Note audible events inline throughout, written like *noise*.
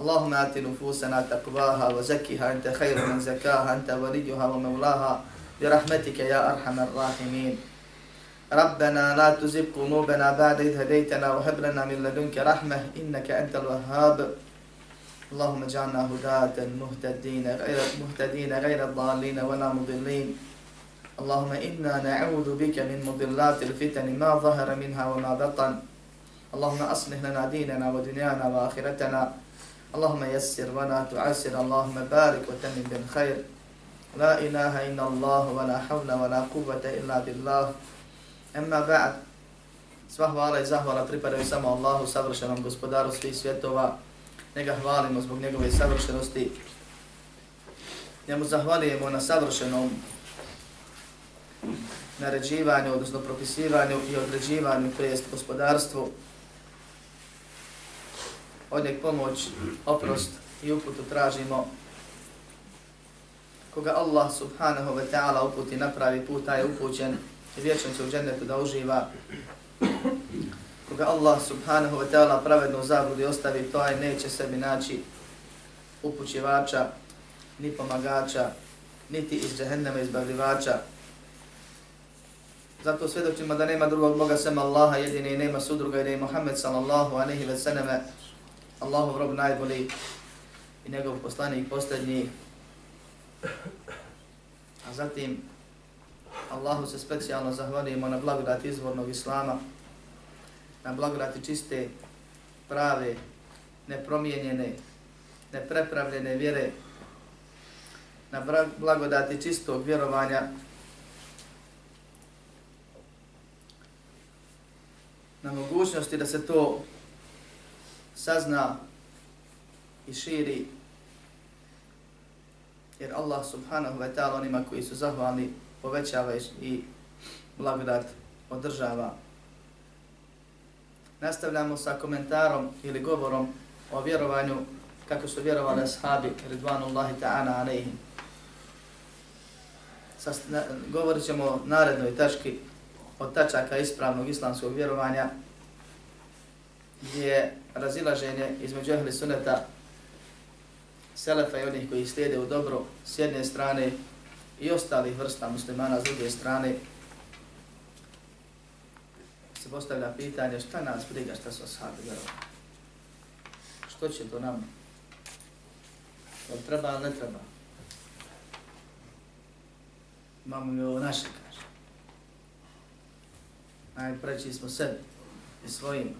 اللهم آت نفوسنا تقواها وزكها أنت خير من زكاها أنت وليها ومولاها برحمتك يا أرحم الراحمين ربنا لا تزغ قلوبنا بعد إذ هديتنا وهب لنا من لدنك رحمة إنك أنت الوهاب اللهم اجعلنا هداة مهتدين غير مهتدين غير الضالين ولا مضلين اللهم إنا نعوذ بك من مضلات الفتن ما ظهر منها وما بطن اللهم أصلح لنا ديننا ودنيانا وآخرتنا Allahumma yassir wa la tu'assir, Allahumma barik wa tamim bil khair. La ilaha inna Allah wa la hawla wa la quwwata illa billah. Amma ba'd. Sva hvala i zahvala pripadaju samo Allahu, savršenom gospodaru svih svjetova. Njega hvalimo zbog njegove savršenosti. Njemu zahvalijemo na savršenom naređivanju, odnosno propisivanju i određivanju, to jest gospodarstvu. Od njeg pomoć, oprost i uputu tražimo. Koga Allah subhanahu wa ta'ala uputi napravi put, taj je upućen i vječan će u džennetu da uživa. Koga Allah subhanahu wa ta'ala pravedno zabludi ostavi, to je neće sebi naći upućivača, ni pomagača, niti iz džehennema izbavljivača. Zato svjedočimo da nema drugog Boga sem Allaha, jedine i nema sudruga i da je Muhammed sallallahu aleyhi ve sallame Allahov rob najbolji i njegov poslanik posljednji. A zatim Allahu se specijalno zahvalimo na blagodati izvornog Islama, na blagodati čiste, prave, nepromijenjene, neprepravljene vjere, na blagodati čistog vjerovanja, na mogućnosti da se to sazna i širi, jer Allah subhanahu wa ta'ala onima koji su zahvalni povećava i blagodat održava. Nastavljamo sa komentarom ili govorom o vjerovanju kako su vjerovali ashabi Ridvanullahi ta'ana alaihim. Govorit ćemo narednoj tački od tačaka ispravnog islamskog vjerovanja gdje je razilaženje između ehli suneta selefa i onih koji slijede u dobro s jedne strane i ostalih vrsta muslimana s druge strane se postavlja pitanje šta nas briga šta su ashabi vjerovali. Što će to nam? Jel treba ili ne treba? Imamo mi ovo naše, kaže. Najpreći smo sebi i svojim.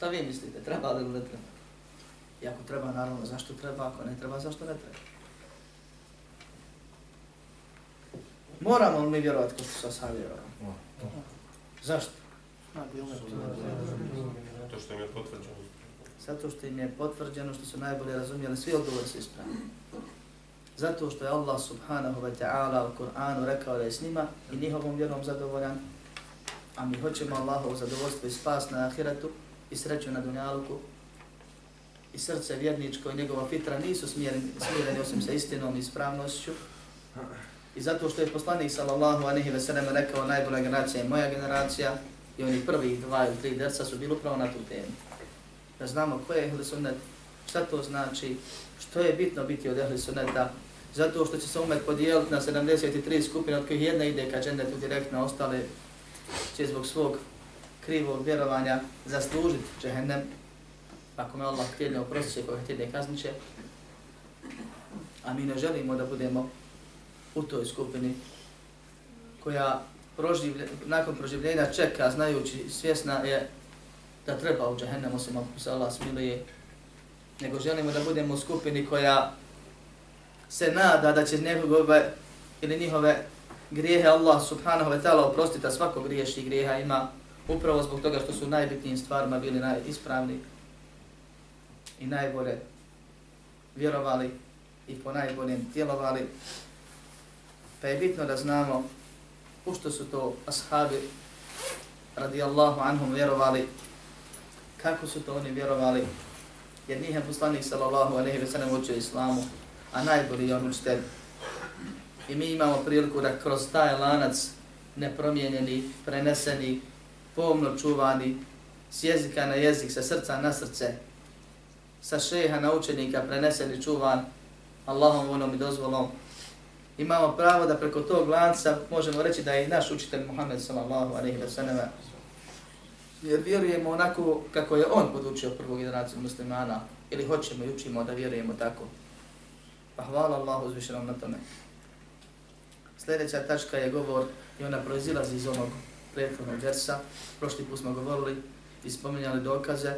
Šta vi mislite, treba li ili ne treba? I ako treba, naravno, zašto treba, ako ne treba, zašto ne treba? Moramo li mi vjerovati ko su sa vjerovali? Zašto? To što im je potvrđeno. Zato što im je potvrđeno što su najbolje razumijeli, svi odgovori su ispravni. Zato što je Allah subhanahu wa ta'ala u Kur'anu rekao da je s njima i njihovom vjerom zadovoljan, a mi hoćemo Allahovu zadovoljstvo i spas na ahiretu i sreću na dunjaluku i srce vjerničko i njegova fitra nisu smjereni, smjereni osim sa istinom i ispravnošću. I zato što je poslanik sallallahu alejhi ve sellem rekao najbolja generacija je moja generacija i oni prvi dva ili tri dersa su bili upravo na tu temu. Da znamo ko je ehli sunnet, šta to znači, što je bitno biti od ehli sunneta, zato što će se umet podijeliti na 73 skupine, od kojih jedna ide ka džennetu direktno, ostale će zbog svog krivog vjerovanja zaslužiti džehennem, ako me Allah htjedne oprostit će, koga htjedne kazniće, a mi ne želimo da budemo u toj skupini koja proživlje, nakon proživljenja čeka, znajući, svjesna je da treba u džahennem osim ako se Allah smiluje, nego želimo da budemo u skupini koja se nada da će njegove ili njihove grijehe Allah subhanahu wa ta'ala oprostiti, a svako griješ i grijeha ima Upravo zbog toga što su najbitnijim stvarima bili najispravni i najbolje vjerovali i po najboljem djelovali. Pa je bitno da znamo u što su to ashabi radijallahu anhum vjerovali, kako su to oni vjerovali, jer njih je poslanik sallallahu alaihi ve sallam učio islamu, a najbolji je on učitelj. I mi imamo priliku da kroz taj lanac nepromijenjeni, preneseni, pomno čuvani, s jezika na jezik, sa srca na srce, sa šeha na učenika preneseni, čuvan, Allahom voljom i dozvolom, imamo pravo da preko tog lanca možemo reći da je naš učitelj Muhammed sallallahu alaihi wa sallam jer vjerujemo onako kako je on podučio prvu generaciju muslimana ili hoćemo i učimo da vjerujemo tako. Pa hvala Allahu uzvišenom na tome. Sljedeća tačka je govor i ona proizilazi iz onog prethodnog versa. Prošli put smo govorili i spominjali dokaze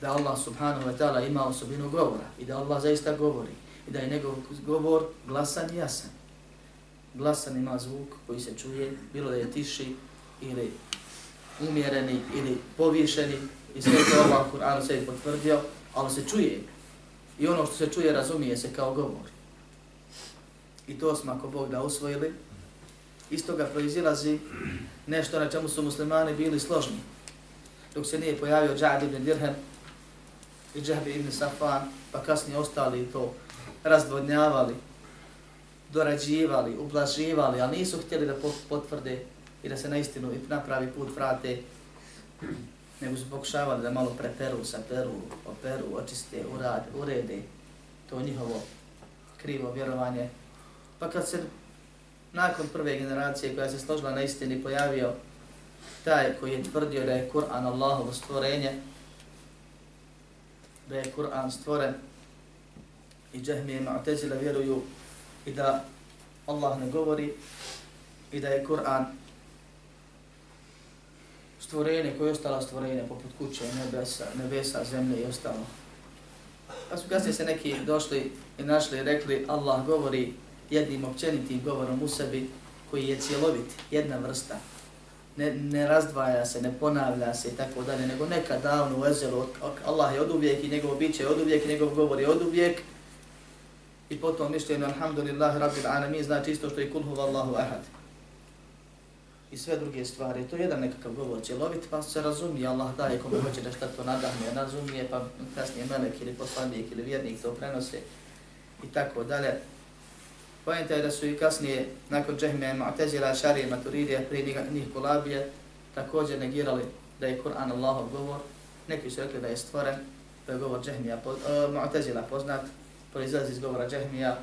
da Allah subhanahu wa ta'ala ima osobinu govora i da Allah zaista govori i da je njegov govor glasan i jasan. Glasan ima zvuk koji se čuje, bilo da je tiši ili umjereni ili povišeni i sve to Allah u Kur'anu se potvrdio, ali se čuje. I ono što se čuje razumije se kao govor. I to smo ako Bog da usvojili. Iz toga proizilazi nešto na čemu su muslimani bili složni. Dok se nije pojavio Džad ibn Dirhem i Džahbi ibn Safan, pa kasnije ostali to razdvodnjavali, dorađivali, ublaživali, ali nisu htjeli da potvrde i da se na istinu i napravi put vrate, nego su pokušavali da malo preperu, saperu, operu, očiste, urade, urede to njihovo krivo vjerovanje. Pa kad se nakon prve generacije koja se složila na istini pojavio taj koji je tvrdio da je Kur'an Allahovo stvorenje, da je Kur'an stvoren i džahmije ma'tezila vjeruju i da Allah ne govori i da je Kur'an stvorenje koje je ostalo stvorenje poput kuće, nebesa, nebesa, zemlje i ostalo. Pa su kasnije se neki došli i našli i rekli Allah govori jednim općenitim govorom u sebi koji je cjelovit, jedna vrsta. Ne, ne razdvaja se, ne ponavlja se i tako dalje, nego neka davno u ezelu, Allah je od uvijek i njegov biće je od uvijek i njegov govor je od uvijek. I potom mišljeno, alhamdulillah, rabbil alamin, znači isto što je kulhu vallahu ahad i sve druge stvari. To je jedan nekakav govor cjelovit, pa se razumije, Allah daje kome hoće da šta to nadahne, razumije, pa kasnije melek ili poslanik ili vjernik to prenose i tako dalje. Pojenta je da su i kasnije, nakon Džehme, Mu'tezila, Šarije, Maturidija, prije njih Kulabije, također negirali da je Kur'an Allahov govor. Neki su rekli da je stvoren, da je govor Džehmija, uh, e, Mu'tezila poznat, proizlazi iz govora Džehmija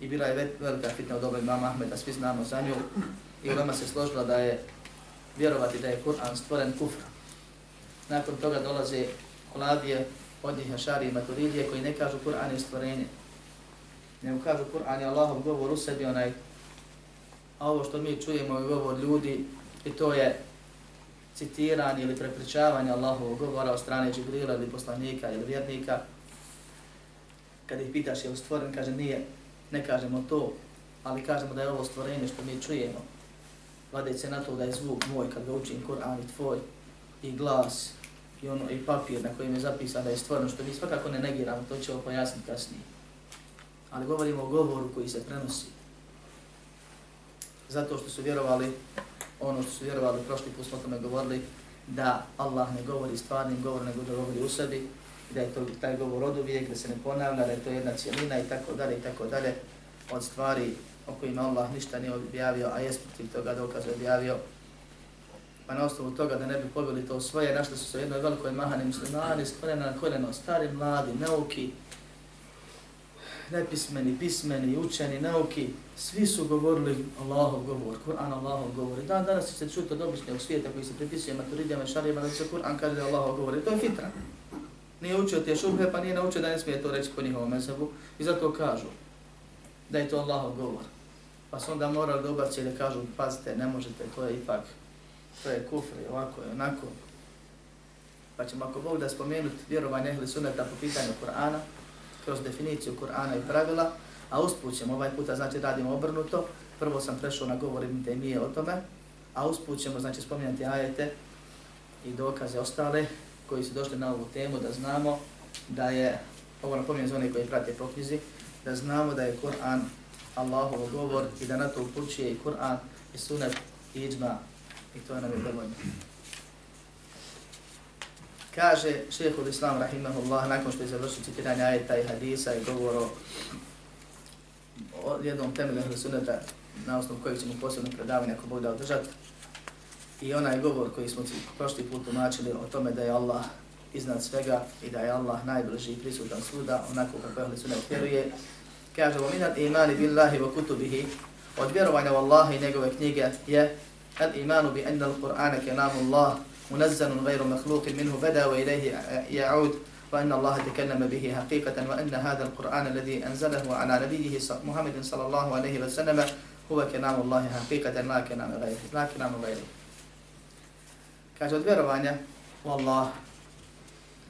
i bila je velika fitna u dobu imama Ahmeda, svi znamo za nju i ulema se složila da je vjerovati da je Kur'an stvoren kufra. Nakon toga dolaze Kulabije, od njih Ašari i Maturidije koji ne kažu Kur'an je stvorenje. Nego kažu Kur'an je Allahov govor u sebi onaj, a ovo što mi čujemo je govor ljudi i to je citiranje ili prepričavanje Allahovog govora od strane Džibrila ili poslanika ili vjernika. Kad ih pitaš je li stvoren, kaže nije, ne kažemo to, ali kažemo da je ovo stvorenje što mi čujemo vade se na to da je zvuk moj kad ga učim Kur'an i tvoj i glas i ono i papir na kojem je zapisano da je stvarno što mi svakako ne negiramo, to ćemo pojasniti kasnije. Ali govorimo o govoru koji se prenosi. Zato što su vjerovali, ono što su vjerovali, prošli put smo tome govorili, da Allah ne govori stvarnim govorom, nego da govori u sebi, da je to taj govor od uvijek, da se ne ponavlja, da je to jedna cijelina i tako dalje i tako dalje od stvari o kojima Allah ništa nije objavio, a jes protiv toga dokaz objavio. Pa na osnovu toga da ne bi pobili to svoje, našli su se jednoj velikoj mahani muslimani, stvorena na koljeno, stari, mladi, neuki, nepismeni, pismeni, učeni, nauki, svi su govorili Allahov govor, Kur'an Allahov govor. I dan danas se čuti od običnog svijeta koji se pripisuje maturidijama i šarijama da se Kur'an kaže da Allahov govor. I to je fitra. Nije učio te šubhe, pa nije naučio da ne smije to reći po njihovom mesebu. I zato kažu da je to Allahov govor. Pa su onda morali da ubaci da kažu, pazite, ne možete, to je ipak, to je kufri, ovako je, onako. Pa ćemo ako Bog da spomenuti vjerovanje ehli suneta po pitanju Kur'ana, kroz definiciju Kur'ana i pravila, a usput ćemo, ovaj puta znači radimo obrnuto, prvo sam prešao na govor Ibn Taymije o tome, a usput ćemo znači spomenuti ajete i dokaze ostale koji su došli na ovu temu da znamo da je, ovo napominjem za one koji prate po knjizi, da znamo da je Kur'an Allahov govor i da na to upućuje i Kur'an i sunet i iđma i to nam je dovoljno. Kaže šehhul Islam rahimahullah nakon što je završio citiranje ajeta i hadisa i govor o, o jednom temelju suneta na osnovu kojeg ćemo posebno predavanje ako Bog da održati. I onaj govor koji smo prošli put umačili o tome da je Allah iznad svega i da je Allah najbliži i prisutan svuda, onako kako je sunet vjeruje. Kaže, o minat imani billahi wa kutubihi, od vjerovanja u Allaha i njegove knjige je al imanu bi enna al-Qur'ana kelamu Allah, منزل غير مخلوق منه بدا وإليه يعود وأن الله تكلم به حقيقة وأن هذا القرآن الذي أنزله على نبيه محمد صلى الله عليه وسلم هو كلام الله حقيقة لا كلام غيره لا كلام غيره Kaže od Allah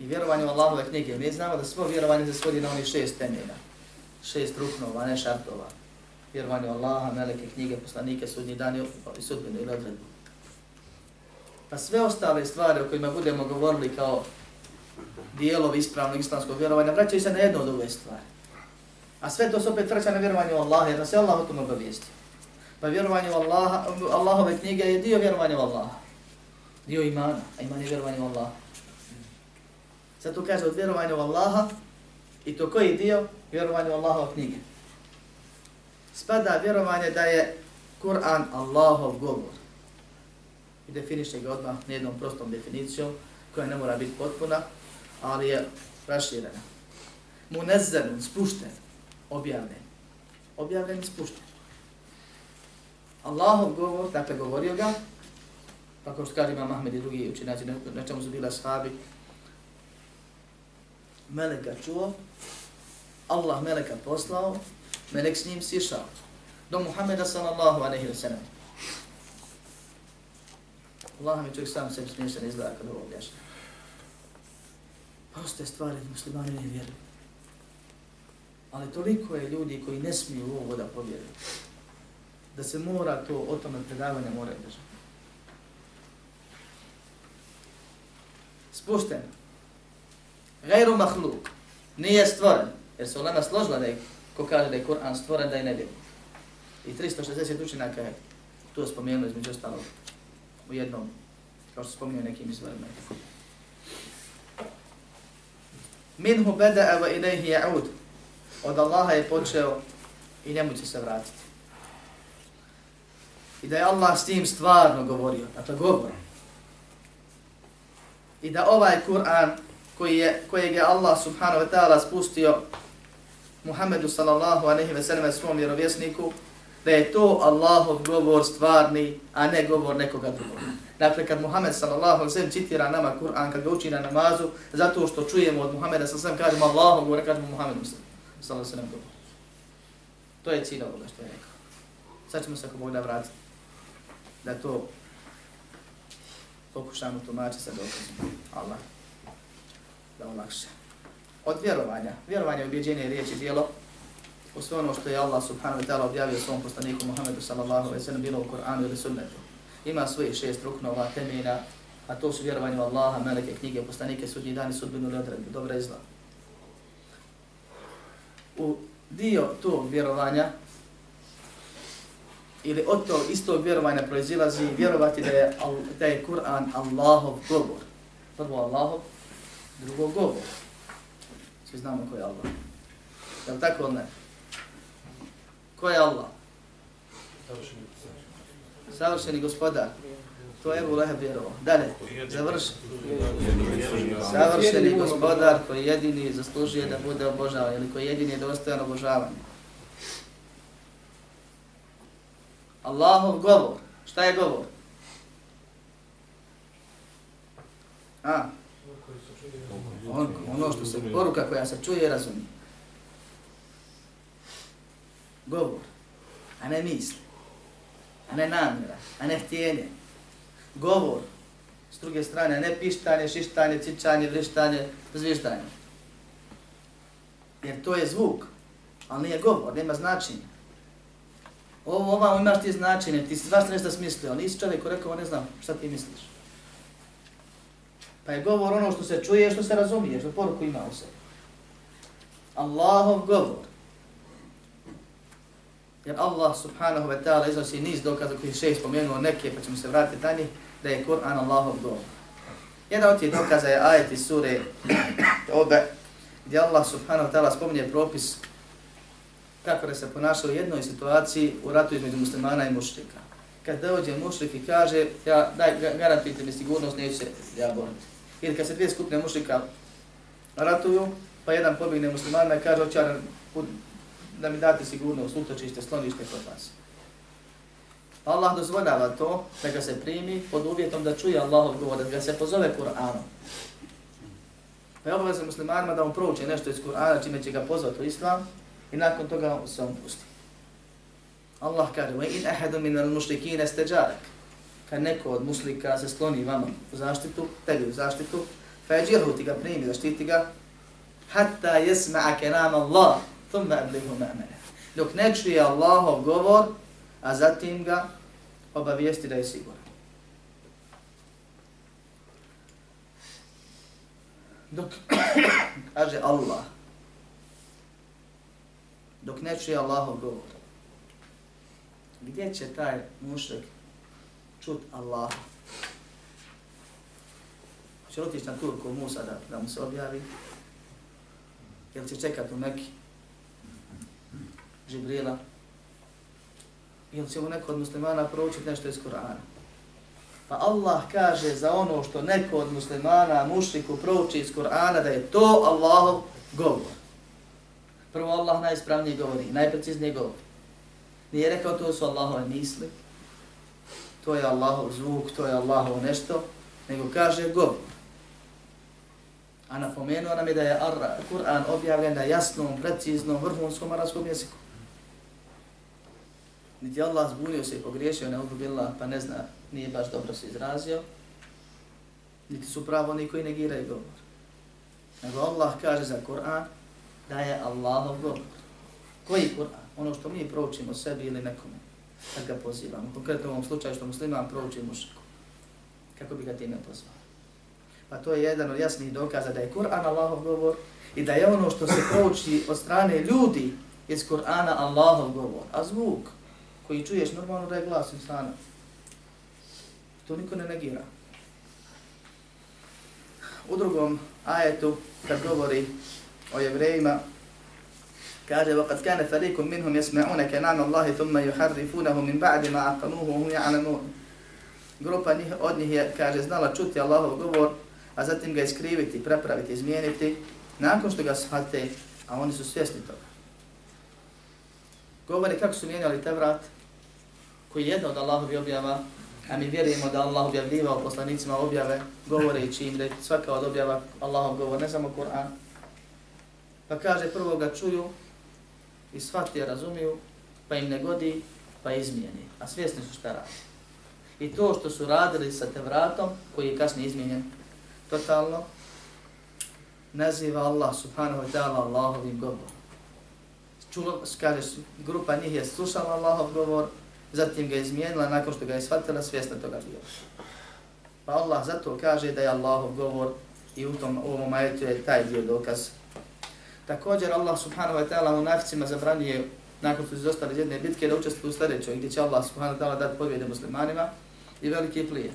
i vjerovanje u Allahove knjige, mi znamo da svo vjerovanje se svodi na onih šest temelja, šest ruknova, ne šartova. Vjerovanje u Allaha, meleke, knjige, poslanike, sudnji dan i sudbinu ili odredbu. Pa sve ostale stvari o kojima budemo govorili kao dijelovi ispravnog islamskog vjerovanja, vraćaju se na jedno od ove stvari. A sve to se opet vraća na vjerovanje u Allaha, jer nas je Allah o tom obavijestio. Pa vjerovanje u Allaha, Allahove knjige je dio vjerovanja u Allaha. Dio imana, a iman je vjerovanje u Allaha. Zato kaže od vjerovanja u Allaha, i to koji dio? Vjerovanje u Allahove knjige. Spada vjerovanje da je Kur'an Allahov govor i definiše ga odmah nejednom prostom definicijom koja ne mora biti potpuna, ali je raširena. Munezzerun, spušten, objavljen. Objavljen i spušten. Allahov govor, dakle govorio ga, pa kao što kaže Imam Ahmed i drugi učinaci, na čemu su bila sahabi, Melek ga čuo, Allah Meleka poslao, Melek s njim sišao do Muhammeda sallallahu alaihi wa sallam. Allah mi čovjek sam sebi smiješan izgleda kad ovo objašnja. Proste stvari muslimani ne vjeruju. Ali toliko je ljudi koji ne smiju u ovo da povjeruju. Da se mora to, o tome predavanje mora držati. Spušten. Gajru mahluk. Nije stvoren. Jer se ulema složila da je, ko kaže da je Kur'an stvoren, da je ne I 360 učinaka je to spomenuo između ostalog u jednom, kao što spominju nekim izvorima. Minhu beda wa ilaihi ja'ud. Od Allaha je počeo i njemu će se vratiti. I da je Allah s tim stvarno govorio, dakle govor. I da ovaj Kur'an koji je, kojeg je Allah subhanahu wa ta'ala spustio Muhammedu sallallahu alaihi ve sellem svom vjerovjesniku, da je to Allahov govor stvarni, a ne govor nekoga drugog. Dakle, kad Muhammed sallallahu alaihi sallam citira nama Kur'an, kad ga uči na namazu, zato što čujemo od Muhammeda sallallahu alaihi sallam, kažemo Allahov govor, kažemo Muhammed sallallahu alaihi sallam govor. To je cilj ovoga što je rekao. Sad ćemo se ako Bog da vratiti. Da to pokušamo tumačiti sa dokazom. Allah. Da olakše. Od vjerovanja. Vjerovanje, objeđenje, riječ i dijelo u sve ono što je Allah subhanahu wa ta'ala objavio svom poslaniku Muhammedu sallallahu alaihi sallam bilo u Koranu ili sunnetu. Ima svoje šest ruknova, temena, a to su vjerovanje u Allaha, meleke, knjige, poslanike, sudnji dani, sudbinu ili odredbu, dobra izla. U dio tog vjerovanja ili od tog istog vjerovanja proizilazi vjerovati da je, da je Kur'an Allahov govor. Prvo Allahov, drugo govor. Svi znamo ko je Allah. Je li tako ili ne? Ko je Allah? Savršeni gospodar. To je Ebu Leheb vjerovao. Dalje, završi. Savršeni gospodar koji jedini zaslužuje da bude obožavan ili koji jedini je dostojan obožavanja. Allahov govor. Šta je govor? A? On, ono što se, poruka koja se čuje i razumije govor, a ne misli, a ne namjera, a ne htjenje. Govor, s druge strane, ne pištanje, šištanje, cičanje, vrištanje, zvištanje. Jer to je zvuk, ali nije govor, nema značenja. Ovo, ovamo imaš ti značenje, ti si svašta nešto smislio, nisi čovjek ko rekao, ne znam šta ti misliš. Pa je govor ono što se čuje, što se razumije, što poruku ima u sebi. Allahov govor. Jer Allah subhanahu wa ta'ala iznosi niz dokaza koji še spomenuo neke, pa ćemo se vratiti na njih, da je Kur'an Allahov govor. Jedan od tih dokaza je ajet iz sure Tobe, gdje Allah subhanahu wa ta'ala spominje propis kako da se ponaša u jednoj situaciji u ratu između muslimana i mušrika. Kad dođe mušrik i kaže, ja, daj, garantujte mi sigurnost, neću se ja boriti. Ili kad se dvije skupne mušrika ratuju, pa jedan pobigne muslimana i kaže, hoće da mi date sigurno utočište, slonište kod vas. Allah dozvoljava to da ga se primi pod uvjetom da čuje Allahov govor, da ga se pozove Kur'anom. Pa je obavezno muslimanima da on prouče nešto iz Kur'ana čime će ga pozvati u islam i nakon toga se on pusti. Allah kaže, wa in ahadu min al-mushrikin istajarak. Kad neko od muslika se skloni vama u zaštitu, tebi u zaštitu, fa ti ga primi, zaštiti ga, hatta yasma'a kalam Allah, thumma ablighu ma'mana. Dok ne čuje Allahov govor, a zatim ga obavijesti da je siguran. Dok, *coughs* kaže Allah, dok ne čuje Allahov govor, gdje će taj mušrik čut Allah? Hoće otići na Turku Musa da, da mu se objavi? Ili će čekati u neki Žibrila? ili će mu neko od muslimana proučiti nešto iz Kur'ana. Pa Allah kaže za ono što neko od muslimana mušriku prouči iz Kur'ana da je to Allahov govor. Prvo Allah najispravnije govori, najpreciznije govori. Nije rekao to su Allahove misli, to je Allahov zvuk, to je Allahov nešto, nego kaže govor. A napomenuo nam je da je Kur'an objavljen na jasnom, preciznom, vrhunskom arabskom jeziku niti Allah zbunio se i pogriješio, ne ubila, pa ne zna, nije baš dobro se izrazio, niti su pravo oni koji negiraju govor. Nego Allah kaže za Kur'an da je Allahov govor. Koji Kur'an? Ono što mi proučimo sebi ili nekome, kad ga pozivamo. Konkretno u ovom slučaju što musliman prouči mušiku. Kako bi ga time pozvao? Pa to je jedan od jasnih dokaza da je Kur'an Allahov govor i da je ono što se prouči od strane ljudi iz Kur'ana Allahov govor. A zvuk, koji čuješ normalno da je glas insana. To niko ne negira. U drugom ajetu, kad govori o jevrejima, kaže وَقَدْ كَانَ فَرِيكٌ مِنْهُمْ يَسْمَعُونَ كَنَامَ اللَّهِ ثُمَّ يُحَرِّفُونَهُ مِنْ بَعْدِ مَا أَقَنُوهُ وَهُمْ يَعْلَمُونَ Grupa njih, od njih je, kaže, znala čuti Allahov govor, a zatim ga iskriviti, prepraviti, izmijeniti, nakon što ga shvate, a oni su svjesni toga. Govori kako su mijenjali te vrat, koji je jedna od Allahovi objava, a mi vjerujemo da Allah objavljivao poslanicima objave, govoreći im da je svaka od objava Allahov govor, ne samo Kur'an. Pa kaže, prvo ga čuju i shvati razumiju, pa im ne godi, pa izmijeni. A svjesni su šta radi. I to što su radili sa Tevratom, koji je kasnije izmijenjen totalno, naziva Allah subhanahu wa ta'ala Allahovim govorom. Čulo, kaže, grupa njih je slušala Allahov govor, zatim ga izmijenila nakon što ga je shvatila, svjesna toga bio. Pa Allah zato kaže da je Allahov govor i u tom u ovom majetu je taj dio dokaz. Također Allah subhanahu wa ta'ala u naficima zabranije nakon što su izostali iz jedne bitke da učestvuju u sljedećoj gdje će Allah subhanahu wa ta'ala dati pobjede muslimanima i velike plije.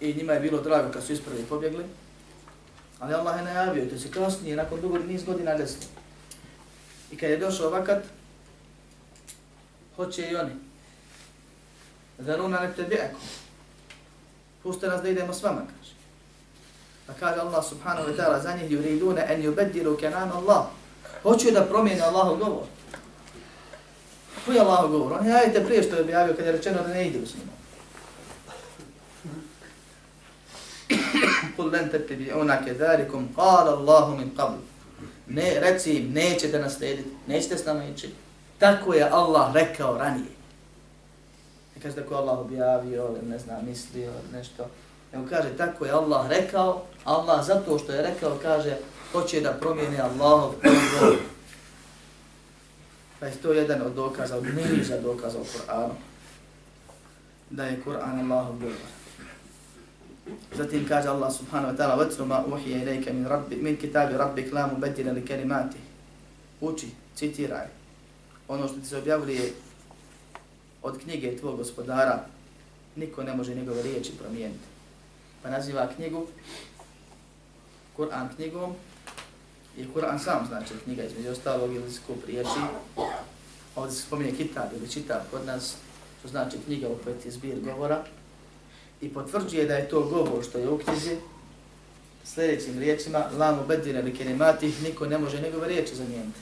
I njima je bilo drago kad su isprvi pobjegli, ali Allah je najavio, to se kasnije nakon dugo niz godina desilo. I kad je došao vakat, hoće i oni. Zaruna ne te bi'akum. Puste nas da idemo s vama, kaže. Pa kaže Allah subhanahu wa ta'ala za njih yuriduna en yubeddilu kenan Allah. Hoću da promijene Allahov govor. Koji je Allahov govor? On je ajte prije što je objavio kad je rečeno da ne ide s njima. قل لن تتبعونا كذلكم قال الله من قبل Ne, reci im, nećete naslediti, nećete s nama ići. Tako je Allah rekao ranije. Ne kaže tako ko Allah objavio, ne znam, mislio, nešto. Nego kaže, tako je Allah rekao, Allah zato što je rekao, kaže, hoće da promijene Allahov govor. Pa je to jedan od dokaza, od niža dokaza u Kur'anu. Da je Kur'an Allahov govor. Zatim kaže Allah subhanahu wa ta'ala وَتْرُ مَا أُوحِيَ إِلَيْكَ مِنْ, رب min kitabi رَبِّكَ لَا مُبَدِّلَ لِكَلِمَاتِ Uči, citiraj. Ono što ti se objavili je od knjige tvojeg gospodara, niko ne može njegove riječi promijeniti. Pa naziva knjigu Kur'an knjigom i Kur'an sam znači knjiga između ostalog ili skup riječi. Ovdje se spominje kitab ili čitab kod nas, što znači knjiga u kojoj je zbir govora. I potvrđuje da je to govor što je u knjizi sljedećim riječima lamu bedine li kelimati, niko ne može njegove riječi zamijeniti.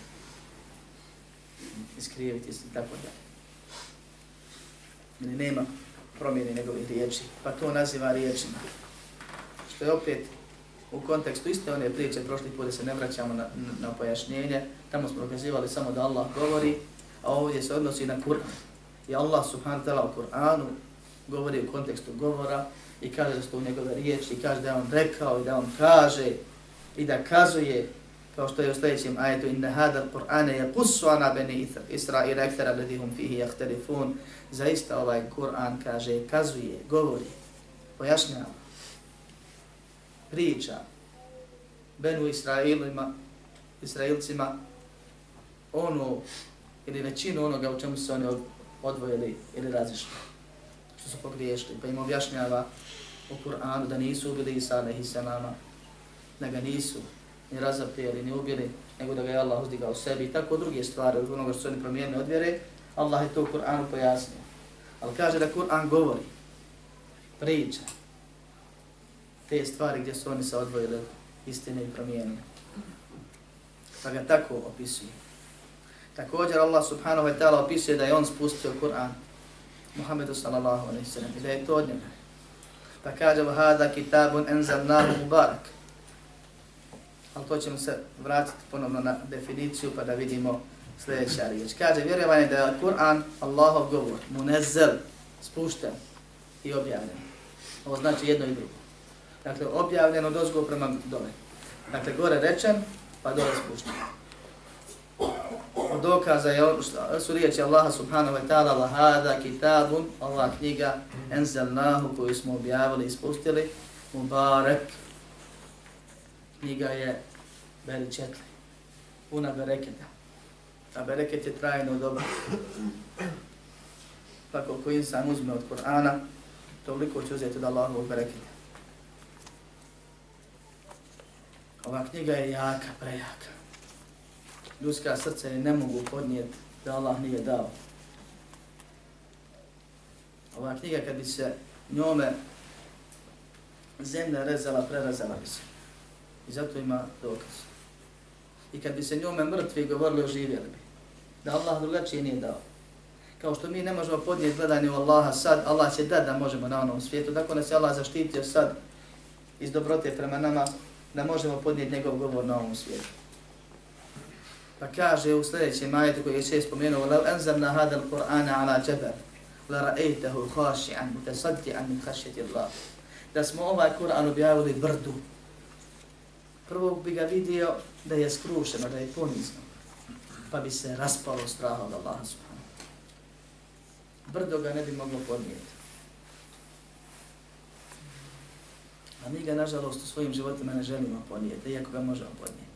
Iskrijeviti se tako da. Ili nema promjene njegovih riječi, pa to naziva riječima. Što je opet u kontekstu iste one priče, prošli put se ne vraćamo na, na pojašnjenje, tamo smo ukazivali samo da Allah govori, a ovdje se odnosi na Kur'an. I Allah subhanahu ta'ala u Kur'anu govori u kontekstu govora i kaže da su to njegove riječi i kaže da je on rekao i da on kaže i da kazuje kao što je u sljedećem ajetu inna hada al-Qur'ana yaqussu ana bani Israila akthara ledihum fihi jahterifun, zaista ovaj Kur'an kaže kazuje govori pojašnjava priča Benu Israilima, Israilcima ono ili većinu onoga u čemu se oni odvojili ili razišli, što su pogriješili, pa im objašnjava u Kur'anu da nisu ubili Isa alaihi salama, da ga nisu ni razapijeli, ni ubili, nego da ga je Allah uzdigao sebi i tako druge stvari od onoga što su oni promijenili od vjere, Allah je to u Kur'anu pojasnio. Ali kaže da Kur'an govori, priča, te stvari gdje su oni se odvojili istine i promijenili. Pa ga tako opisuje. Također Allah subhanahu wa ta'ala opisuje da je on spustio Kur'an Muhammedu sallallahu alaihi sallam i da je to od njega. Pa kaže wa hada kitabun enzalnahu mubarak. Ali to ćemo se vratiti ponovno na definiciju pa da vidimo sljedeća riječ. Kaže vjerovanje da je Kur'an Allahov govor, munezzel, spušten i objavljen. Ovo znači jedno i drugo. Dakle, objavljeno dozgo prema dole. Dakle, gore rečen, pa dole spušten. Od dokaza je, ono su riječi Allaha subhanahu wa ta'ala, lahada kitabun, ova knjiga, enzelnahu, koju smo objavili i spustili, mubarek. Knjiga je beričetli, puna bereketa. A bereket je trajno dobro. Pa koliko insan uzme od Kur'ana, toliko će uzeti od Allahovog bereketa. Ova knjiga je jaka, prejaka. Ljudska srca je ne mogu podnijeti da Allah nije dao. Ova knjiga kad bi se njome zemlja rezala, prerazala bi se. I zato ima dokaz. I kad bi se njome mrtvi govorili, oživjeli bi. Da Allah drugačije nije dao. Kao što mi ne možemo podnijeti gledanje u Allaha sad, Allah će da da možemo na onom svijetu. Tako nas je Allah zaštitio sad iz dobrote prema nama, da možemo podnijeti njegov govor na ovom svijetu. Pa kaže u sljedećem majetu koji je sve spomenuo لَوْ أَنْزَمْنَا هَذَا الْقُرْآنَ عَلَى جَبَرْ لَرَأَيْتَهُ خَاشِعًا مُتَصَدِّعًا مِنْ خَشْيَةِ اللَّهِ Da smo ovaj Kur'an objavili brdu, prvo bi ga vidio da je skrušeno, da je ponizno, pa bi se raspalo straha od Allaha subhanahu. Brdo ga ne bi moglo podnijeti. A mi ga, nažalost, u svojim životima ne želimo podnijeti, iako ga možemo podnijeti.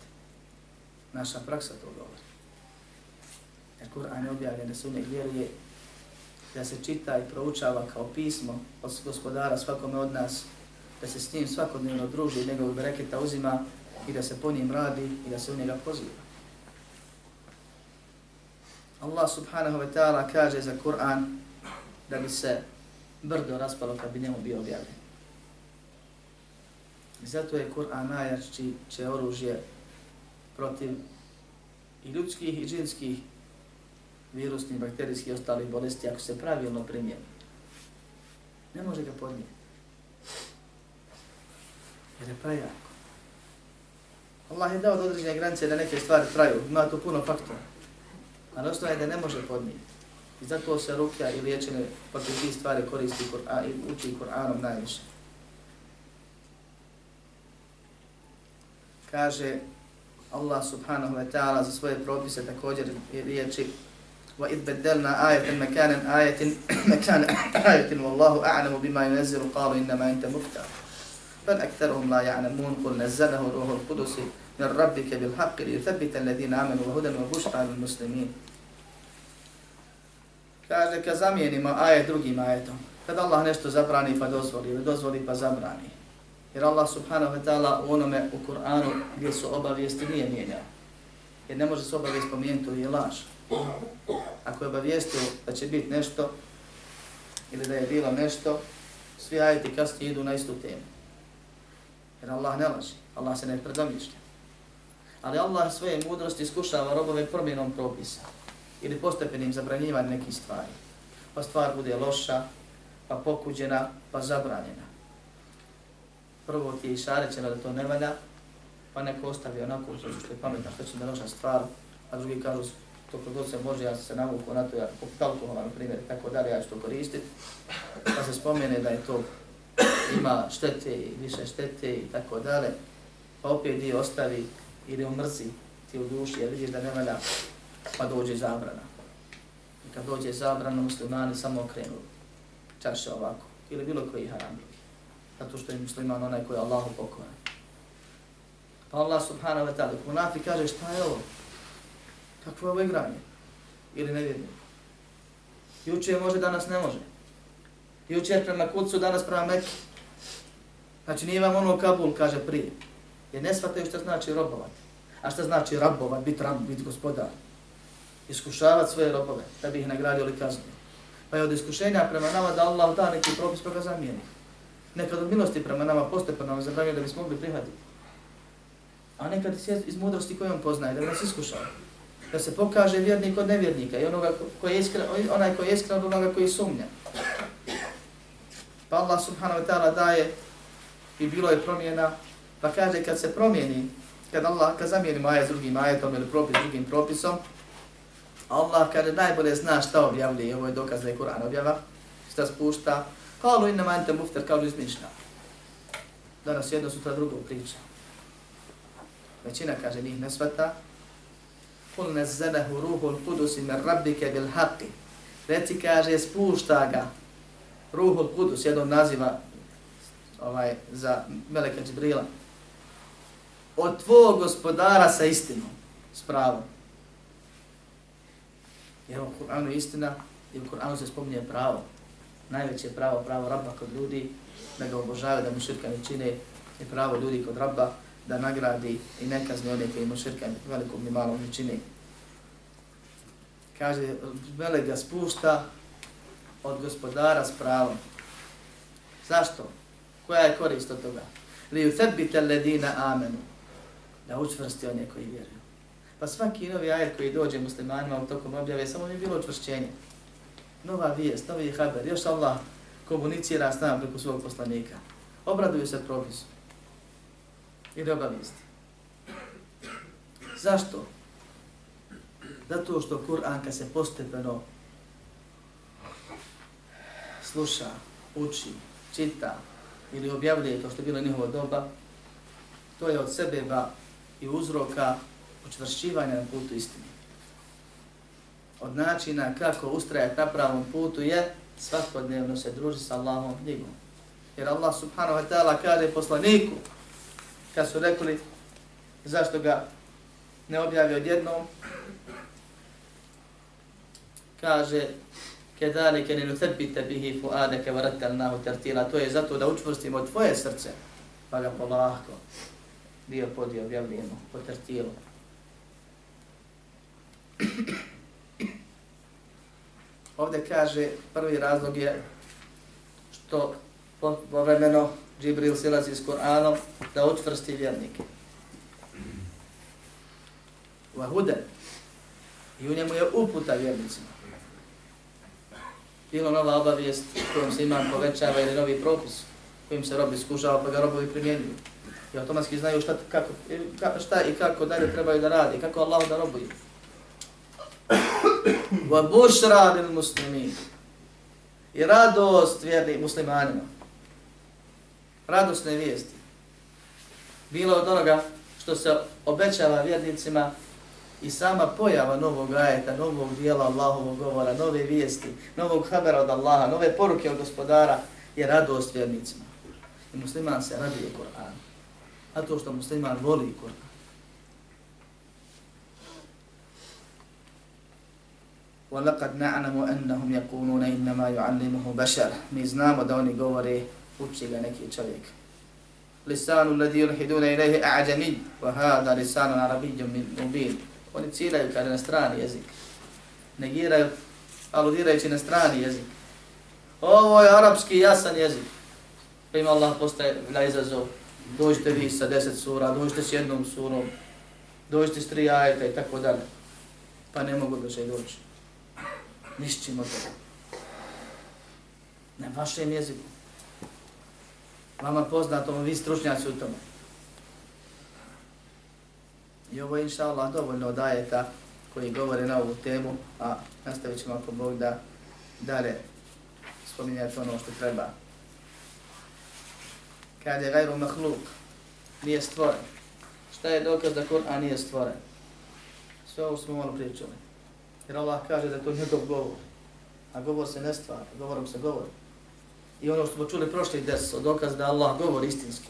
Naša praksa to govori. Jer Kur'an je objavljen da se u njeg vjeruje, da se čita i proučava kao pismo od gospodara svakome od nas, da se s njim svakodnevno druži i njegov bereketa uzima i da se po njim radi i da se u njega poziva. Allah subhanahu wa ta'ala kaže za Kur'an da bi se brdo raspalo kad bi njemu bio objavljen. I zato je Kur'an najjači oružje protiv i ljudskih i džinskih virusnih, bakterijskih i ostalih bolesti ako se pravilno primjeni. Ne može ga podnijeti. Jer je prejako. Allah je dao do određene granice da neke stvari traju. Ima tu puno faktora. Ali osnovno je da ne može podnijeti. I zato se rukja i liječenje protiv tih stvari koristi Kur'an i uči Kur'anom najviše. Kaže Allah subhanahu wa ta'ala za svoje propise također riječi وَإِذْ بَدَّلْنَا آيَةً مَكَانًا آيَةٍ *coughs* مَكَانًا آيَةٍ وَاللَّهُ أَعْلَمُ بِمَا يُنَزِّلُ قَالُوا إِنَّمَا أَنْتَ مُفْتَرُ بل أكثرهم لا يعلمون قل نزله روح القدس من ربك بالحق ليثبت الذين آمنوا وهدى وبشرى للمسلمين Kaže, kad zamijenimo ajet drugim ajetom, kad Allah nešto zabrani pa dozvoli, ili dozvoli pa zabrani. Jer Allah subhanahu wa ta'ala u onome u Kur'anu gdje su obavijesti nije mijenjao. Jer ne može se obavijest pomijeniti, to je laž. Ako je obavijestio da će biti nešto, ili da je bilo nešto, svi ajeti kasnije idu na istu temu. Jer Allah ne laži, Allah se ne predomišlja. Ali Allah svoje mudrosti iskušava robove promjenom propisa ili postepenim zabranjivanjem nekih stvari. Pa stvar bude loša, pa pokuđena, pa zabranjena. Prvo ti je išarećeno da to ne valja, pa neko ostavi onako što je pametna, što će da noša stvar, a drugi kažu to kod se može, ja se navuku na to, ja poput alkohola, na primjer, tako dalje, ja ću to koristiti, pa se spomene da je to ima štete i više štete i tako dalje, pa opet dio ostavi ili umrzi ti u duši, jer vidiš da ne valja, pa dođe zabrana. I kad dođe zabrana, muslimani samo okrenu čaše ovako, ili bilo koji haram zato što je musliman onaj koji je Allahu pokoran. Pa Allah subhanahu wa ta'ala, kunafi kaže šta je ovo? Kakvo je ovo igranje? Ili nevjernik? Juče je može, danas ne može. Juče prema kucu, danas prema Mekke. Znači nije vam ono Kabul, kaže prije. Jer ne shvataju što znači robovat. A šta znači rabovat, biti rab, biti gospodar. Iskušavati svoje robove, da bi ih nagradio ili kaznio. Pa je od iskušenja prema nama da Allah da neki propis pa ga zamijeni. Nekad od milosti prema nama postepeno nam zabranio da bismo mogli prihvatiti. A nekad iz mudrosti koju on poznaje, da nas iskušava. Da se pokaže vjernik od nevjernika i onoga koji je iskren, onaj koji je iskren od onoga koji sumnja. Pa Allah subhanahu wa ta'ala daje i bilo je promjena, pa kaže kad se promijeni, kad Allah, kad zamijeni maja s drugim ajetom ili propis drugim propisom, Allah kada najbolje zna šta objavlja i ovo je dokaz da je Kur'an objava, šta spušta, kalu inna mante mufter, kažu izmišlja. Danas jedno sutra drugo priča. Većina kaže njih ne svata. Kul nezzenehu ruhul kudusi min rabbike bil haqi. Reci kaže spušta ga ruhul kudus, jednom naziva ovaj, za Meleka Džibrila. Od tvojeg gospodara sa istinom, s pravom. Jer u Kur'anu je istina i u Kur'anu se spominje pravo. Najveće pravo, pravo rabba kod ljudi, da ga obožavaju, da mu širka ne čine, je pravo ljudi kod rabba, da nagradi i ne kazni one koji mu širka velikom ni malom ne čine. Kaže, vele ga spušta od gospodara s pravom. Zašto? Koja je korist od toga? Li u tebi ledina amenu. Da učvrsti one koji vjeruju. Pa svaki novi ajer koji dođe muslimanima u tokom objave, samo je bilo učvršćenje. Nova vijest, novi haber, još Allah komunicira s nama preko svog poslanika. Obraduju se propisu. Ili obavijesti. Zašto? Zato što Kur'an kad se postepeno sluša, uči, čita ili objavljuje to što je bilo njihovo doba, to je od sebeba i uzroka učvršćivanja na putu istine. Od načina kako ustrajati na pravom putu je svakodnevno se druži sa Allahom knjigom. Jer Allah subhanahu wa ta'ala kaže poslaniku, kad su rekli zašto ga ne objavi odjednom, kaže kedalike ne nuthbite bihi fuadeke varattalnahu tertila, To je zato da učvrstimo tvoje srce, pa ga polahko dio po dio objavljujemo, potrtilo. Ovdje kaže, prvi razlog je što povremeno Džibril silazi s Koranom da utvrsti vjernike. Vahude. I u njemu je uputa vjernicima. Bilo nova obavijest kojom se iman povećava ili novi propis kojim se robi skušava pa ga robovi primjenjuju. I automatski znaju šta, kako, šta i kako dalje trebaju da radi, kako Allah da robuju wa bushra lil muslimin. I radost vjernim muslimanima. Radosne vijesti. Bilo od onoga što se obećava vjernicima i sama pojava novog ajeta, novog dijela Allahovog govora, nove vijesti, novog habera od Allaha, nove poruke od gospodara je radost vjernicima. I musliman se raduje Kur'an. A to što musliman voli Kur'an. وَلَقَدْ نَعْنَمُ أَنَّهُمْ يَقُولُونَ إِنَّمَا يُعَلِّمُهُ بَشَرٌ Mi znamo da oni govore, uči ga neki čovjek. لسان الذي يلحدون إليه أعجمي وهذا لسان عربي مبين Oni ciljaju kada na strani jezik. Negiraju, aludirajući na strani jezik. Ovo je arapski jasan jezik. Pa ima Allah postaje na izazov. Dođite vi sa deset sura, dođite s jednom surom, dođite s tri ajeta i tako dalje. Pa ne mogu da će doći. Na vašem jeziku. Vama poznato, vi stručnjaci u tome. I ovo je inša Allah dovoljno od ajeta koji govore na ovu temu, a nastavit ćemo ako Bog da dalje spominjati ono što treba. Kad je gajru mahluk, nije stvoren. Šta je dokaz da Kur'an nije stvoren? Sve ovo smo malo pričali. Jer Allah kaže da to njegov govor. A govor se ne stvara, govorom se govori. I ono što smo čuli prošli des, dokaz da Allah govori istinski.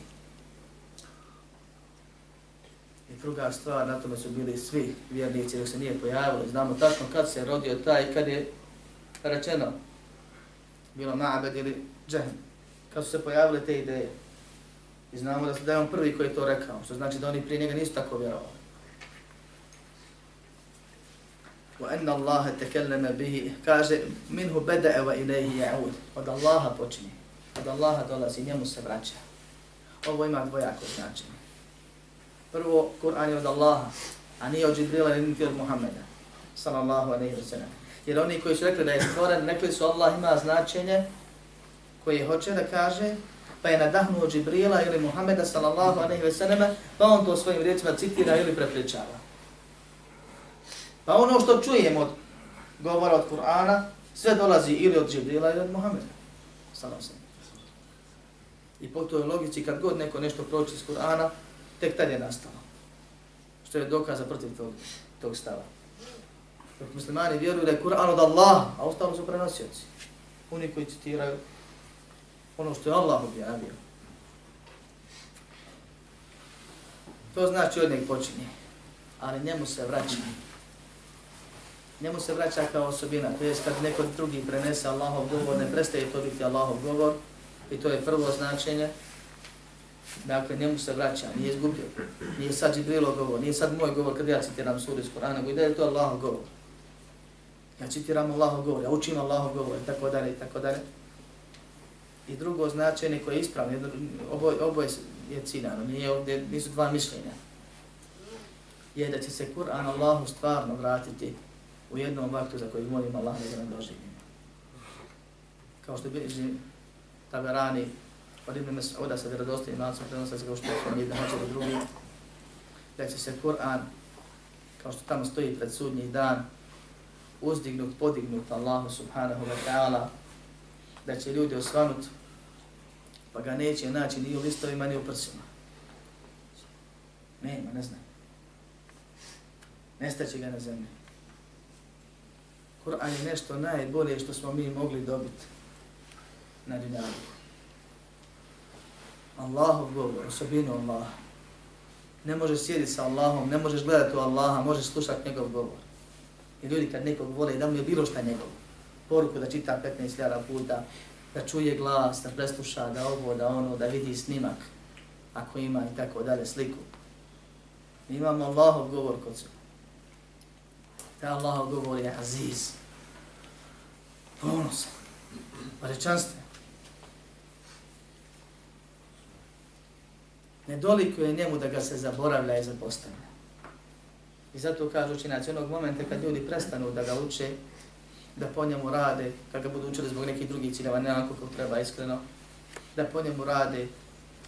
I druga stvar, na tome su bili svi vjernici dok se nije pojavilo. Znamo tačno kad se rodio taj, i kad je rečeno, bilo Ma'abed ili Džehm, kad su se pojavile te ideje. I znamo da, da je on prvi koji je to rekao, što znači da oni prije njega nisu tako vjerovali. وأن الله تكلم به kaže minhu bada'a wa ilayhi ya'ud od Allaha počinje od Allaha dolazi njemu se vraća ovo ima dvojako značenje prvo Kur'an je od Allaha a nije od Jibrila ni od Muhammeda sallallahu alejhi ve sellem jer oni koji su rekli da je stvoren rekli su Allah ima značenje koje hoće da kaže pa je nadahnuo Jibrila ili Muhammeda sallallahu alejhi ve sellem pa on to svojim riječima citira ili prepričava Pa ono što čujemo od govora od Kur'ana, sve dolazi ili od Džibrila ili od Muhammeda. Salam sam. I po toj logici, kad god neko nešto proči iz Kur'ana, tek tad je nastalo. Što je dokaza protiv tog, tog stava. Dok muslimani vjeruju da je Kur'an od Allaha, a ostalo su prenosioci. Oni koji citiraju ono što je Allah objavio. To znači od njeg počinje. Ali njemu se vraća njemu se vraća kao osobina, to jest kad neko drugi prenese Allahov govor, ne prestaje to biti Allahov govor, i to je prvo značenje, dakle njemu se vraća, nije izgubio, nije sad Džibrilo govor, nije sad moj govor kad ja citiram suri iz Korana, nego je to Allahov govor. Ja citiram Allahov govor, ja učim Allahov govor, i tako dalje, i tako dalje. I drugo značenje koje je ispravno, oboje, oboje je ciljano, nije ovdje, nisu dva mišljenja, je da će se Kur'an Allahu stvarno vratiti u jednom vaktu za koji molim Allah da nam doživimo. Kao što bilježi Taberani od Ibn Mas'uda sa vjerodostojnim lancom prenosa se kao što je Ibn Hađar do drugi, da će se Kur'an, kao što tamo stoji pred sudnji dan, uzdignut, podignut Allahu subhanahu wa ta'ala, da će ljudi osvanut, pa ga neće naći ni u listovima, ni u prsima. Nema, ne znam. Nestaće ga na zemlji. Kur'an je nešto najbolje što smo mi mogli dobiti na dunjalu. Allahov govor, osobinu Allah. Ne možeš sjediti sa Allahom, ne možeš gledati u Allaha, možeš slušati njegov govor. I ljudi kad nekog vole, da mu je bilo šta njegov, poruku da čita 15.000 puta, da čuje glas, da presluša, da ovo, da ono, da vidi snimak, ako ima i tako dalje, sliku. Mi imamo Allahov govor kod sebe. Taj Allah govori je aziz. Ponosan. Rečanstven. Nedoliko je njemu da ga se zaboravlja i zapostavlja. I zato kažu učinaci onog momenta kad ljudi prestanu da ga uče, da po njemu rade, kad ga budu učili zbog nekih drugih ciljeva, ne onako kako treba iskreno, da po njemu rade,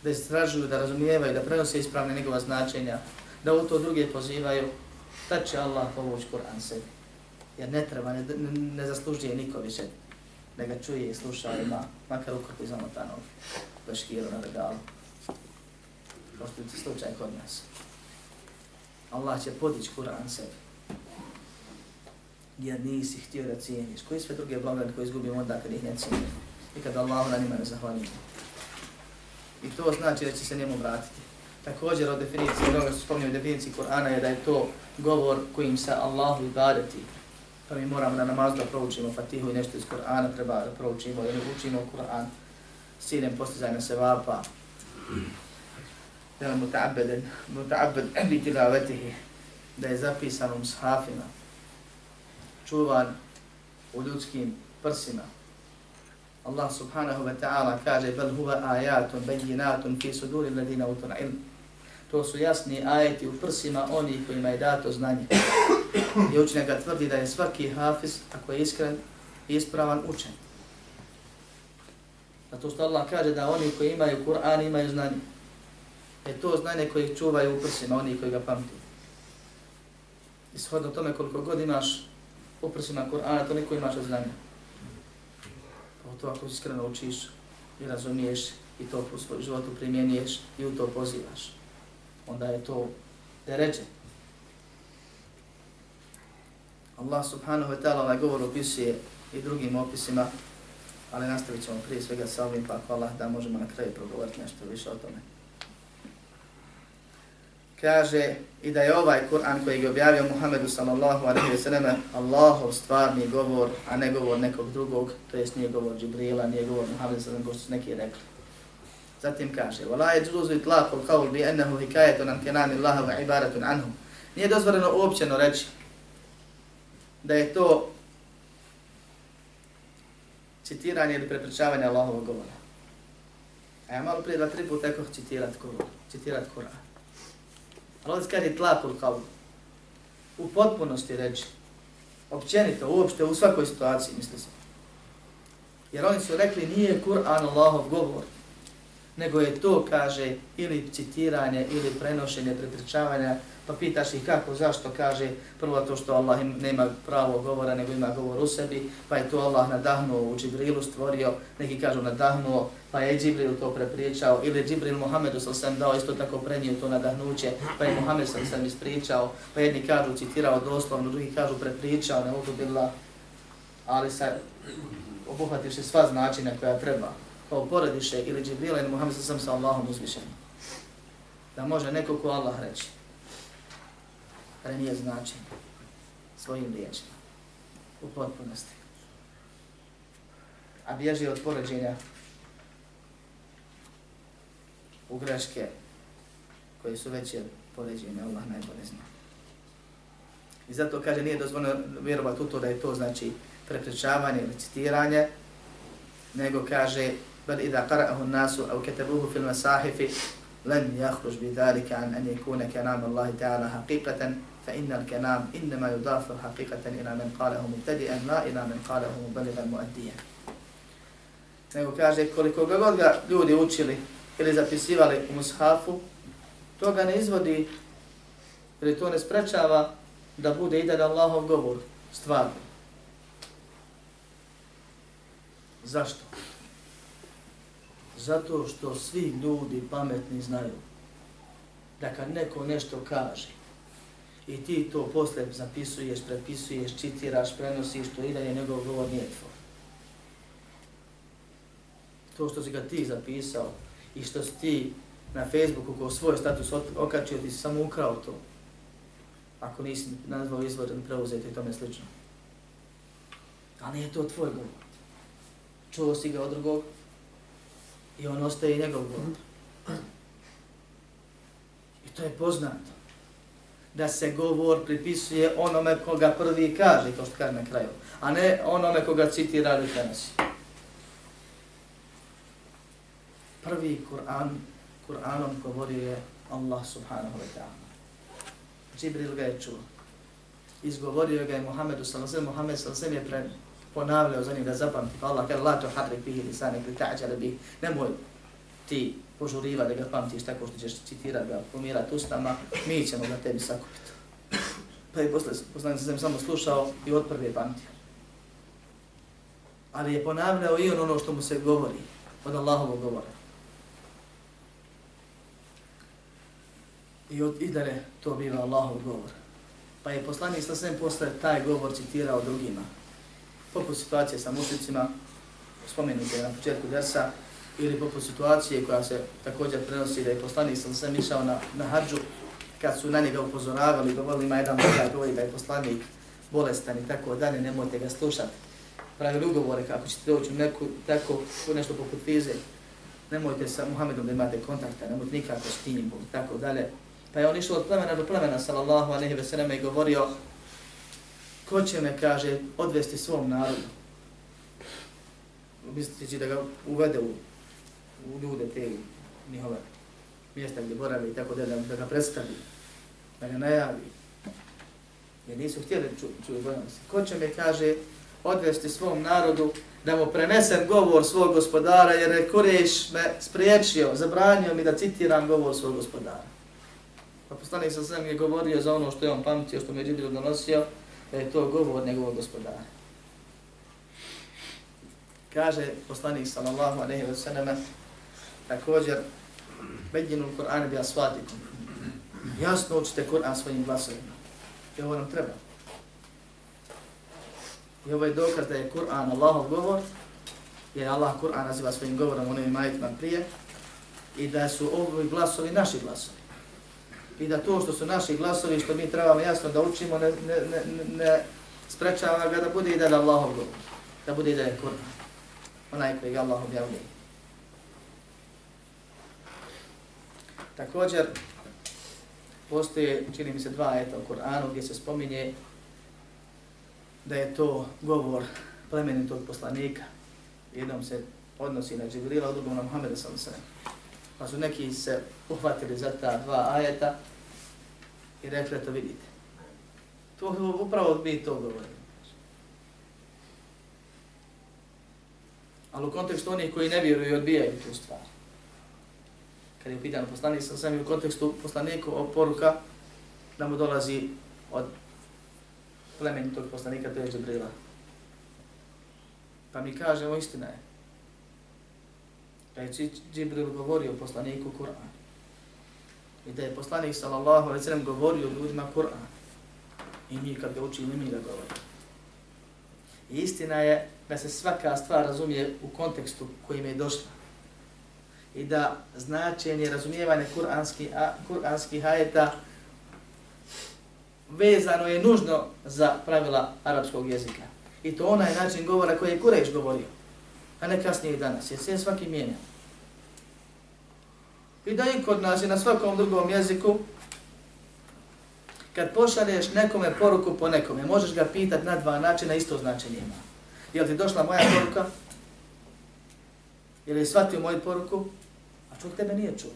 da istražuju, da razumijevaju, da prenose ispravne njegova značenja, da u to druge pozivaju, da će Allah povući Kur'an sebi. Jer ne treba, ne, ne zaslužuje niko više da ga čuje i sluša ima, makar ukrupu iz omotanog beškiru na regalu. Kao što je slučaj kod nas. Allah će podići Kur'an sebi. Jer nisi htio da cijeniš. Koji sve druge blagodati koje izgubimo onda kad ih ne cijenimo? I kad Allah na njima ne zahvalimo. I to znači da će se njemu vratiti. Također od definicije, ono što spomnio definiciji Kur'ana je da je to govor kojim se Allahu ibadeti. Pa mi moramo na namaz da proučimo Fatihu i nešto iz Kur'ana, treba da proučimo ili učimo Kur'an s ciljem postizanja sevapa. Da je muta'abeden, muta'abed bi tilavetihi, da je zapisan u mshafima, čuvan u ljudskim prsima. Allah subhanahu wa ta'ala kaže bel huwa ayatun bayyinatun fi suduri alladhina utul ilmu. To su jasni ajeti u prsima onih kojima je dato znanje. I učenjak ga tvrdi da je svaki hafiz, ako je iskren, ispravan učen. Zato što Allah kaže da oni koji imaju Kur'an imaju znanje. Je to znanje koje čuvaju u prsima, oni koji ga pamti. I shodno tome koliko god imaš u prsima Kur'ana, toliko imaš od znanja. To ako iskreno učiš i razumiješ i to u svoj životu primjenjuješ i u to pozivaš. Onda je to deređe. Allah subhanahu wa ta'ala ovaj govor opisuje i drugim opisima, ali nastavit ćemo prije svega sa ovim, pa ako Allah da možemo na kraju progovoriti nešto više o tome. Kaže i da je ovaj Kur'an koji je objavio Muhammedu sallallahu alaihi wa sallam Allahov stvarni govor, a ne govor nekog drugog, to jest nije govor Džibrila, nije govor Muhammedu sallam, ko su neki rekli. Zatim kaže, وَلَا يَجُزُوا bi annahu hikayatun an عَنْ Allah wa ibaratun عَنْهُمْ Nije dozvoljeno uopćeno reći da je to citiranje ili prepričavanje Allahovog govora. A ja malo prije dva, tri puta rekao citirat govor, citirat Kur'an. Ali ovdje kaže tlakul kao u potpunosti reći, općenito, uopšte, u svakoj situaciji, misli se. Jer oni su rekli, nije Kur'an Allahov govor, nego je to, kaže, ili citiranje, ili prenošenje, prepričavanja, pa pitaš ih kako, zašto, kaže, prvo to što Allah nema pravo govora, nego ima govor u sebi, pa je to Allah nadahnuo u Džibrilu stvorio, neki kažu nadahnuo, pa je Džibril to prepričao, ili Džibril Muhammedu sam sam dao isto tako prenio to nadahnuće, pa je Muhammed sam sam ispričao, pa jedni kažu citirao doslovno, drugi kažu prepričao, ne udubila, ali sa se sva značina koja treba kao porodiše ili Džibrila ili Muhammed sam sa Allahom uzvišenim. Da može neko ko Allah reći. Ali nije značen svojim riječima. U potpunosti. A bježi od poređenja u greške koje su veće poređenje, Allah najbolje zna. I zato kaže nije dozvoljeno vjerovati u to da je to znači prepričavanje ili citiranje, nego kaže بل إذا قرأه الناس أو كتبوه في المصاحف لن يخرج بذلك عن أن يكون كلام الله تعالى حقيقة فإن الكلام إنما يضاف حقيقة إلى من قاله مبتدئا لا إلى من قاله مبلغا مؤديا nego kaže koliko ga god ga ljudi učili ili zapisivali u mushafu, to ga ne izvodi ili to ne sprečava da bude i da Allahov govor stvarno. Zašto? Zato što svi ljudi pametni znaju da kad neko nešto kaže i ti to posle zapisuješ, prepisuješ, čitiraš, prenosiš, to i dalje njegov govor nije tvoj. To što si ga ti zapisao i što si ti na Facebooku kao svoj status okačio, ti si samo ukrao to. Ako nisi nazvao izvor ili preuzeti i tome slično. Ali nije to tvoj govor. Čuo si ga od drugog, i on ostaje njegov govor. I to je poznato. Da se govor pripisuje onome koga prvi kaže, to što kaže na kraju, a ne onome koga citira ili prenosi. Prvi Kur'an, Kur'anom govori je Allah subhanahu wa ta'ala. Džibril ga je čuo. Izgovorio ga je Muhammedu sallallahu alaihi Muhammed sallallahu je prenio ponavljao za njim da zapamti. Pa Allah kaže, la to hadrik bihi lisanik li ta'đale bih. Nemoj ti požuriva da ga pamtiš tako što ćeš citirati ga, pomirati ustama, mi ćemo ga tebi sakupiti. Pa je posle poslanik sam samo slušao i od prve pamtio. Ali je ponavljao i on ono što mu se govori od Allahovog govora. I od idare to biva Allahov govor. Pa je poslanik sa svem posle taj govor citirao drugima poput situacije sa mušicima, spomenute na početku versa, ili poput situacije koja se također prenosi da je poslanik sam sam išao na, na hađu, kad su na njega upozoravali, govorili ima jedan boga, govori ovaj da je poslanik bolestan i tako dalje, nemojte ga slušati. Pravili ugovore kako ćete doći u neku, tako, u nešto poput vize, nemojte sa Muhammedom da imate kontakta, nemojte nikako s tim, tako dalje. Pa je on išao od plemena do plemena, sallallahu alaihi ve sallam, i govorio, ko će me, kaže, odvesti svom narodu? Mislići da ga uvede u, u ljude te njihove mjesta gdje boravi i tako da, da ga predstavi, da ga najavi. Jer nisu htjeli čuti ču, se. Ko će me, kaže, odvesti svom narodu da mu prenesem govor svog gospodara, jer je Kureš me spriječio, zabranio mi da citiram govor svog gospodara. Pa poslanik sa svem je govorio za ono što je on pamtio, što mu je Džibril donosio, da je to govor njegovog gospodara. Kaže poslanik sallallahu alejhi ve selleme također bedjinu Kur'an bi aswatikum. Jasno učite Kur'an svojim glasovima. I ovo nam treba. I ovo je dokaz da je Kur'an Allahov govor, jer Allah Kur'an naziva svojim govorom onim majitima prije, i da su ovi glasovi naši glasovi. I da to što su naši glasovi, što mi trebamo jasno da učimo, ne, ne, ne, ne sprečava ga da bude i da je Allahov govor. Da bude i da je Kur'an. Onaj koji ga Allah objavljuje. Također, postoje, čini mi se, dva eta u Kur'anu gdje se spominje da je to govor plemenitog poslanika. Jednom se odnosi na Džibrila, drugom na Muhammeda sallallahu alejhi Pa su neki se uhvatili za ta dva ajeta i rekli to vidite. To upravo bi to govorili. Ali u kontekstu onih koji ne vjeruju i odbijaju tu stvar. Kad je pitan poslanik, sam sam i u kontekstu poslaniku o poruka da mu dolazi od plemenitog poslanika, to je Džibrila. Pa mi kaže, ovo istina je. Da je Džibril govorio poslaniku Kur'an. I da je poslanik sallallahu alaihi sallam govorio ljudima Kur'an. I mi kad ga učili, mi ga govorimo. I istina je da se svaka stvar razumije u kontekstu kojim je došla. I da značenje razumijevanja kuranskih, kuranskih hajeta vezano je nužno za pravila arapskog jezika. I to onaj način govora koji je Kureš govorio, a ne kasnije i danas, jer se svaki mijenja. I da i kod nas i na svakom drugom jeziku, kad pošalješ nekome poruku po nekome, možeš ga pitati na dva načina, isto značenje ima. Je ti došla moja poruka? Je li shvatio moju poruku? A čovjek tebe nije čuo.